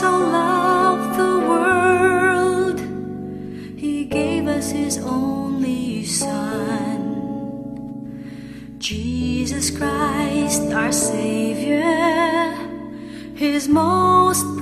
so loved the world, he gave us his only Son. Jesus Christ, our Savior, his most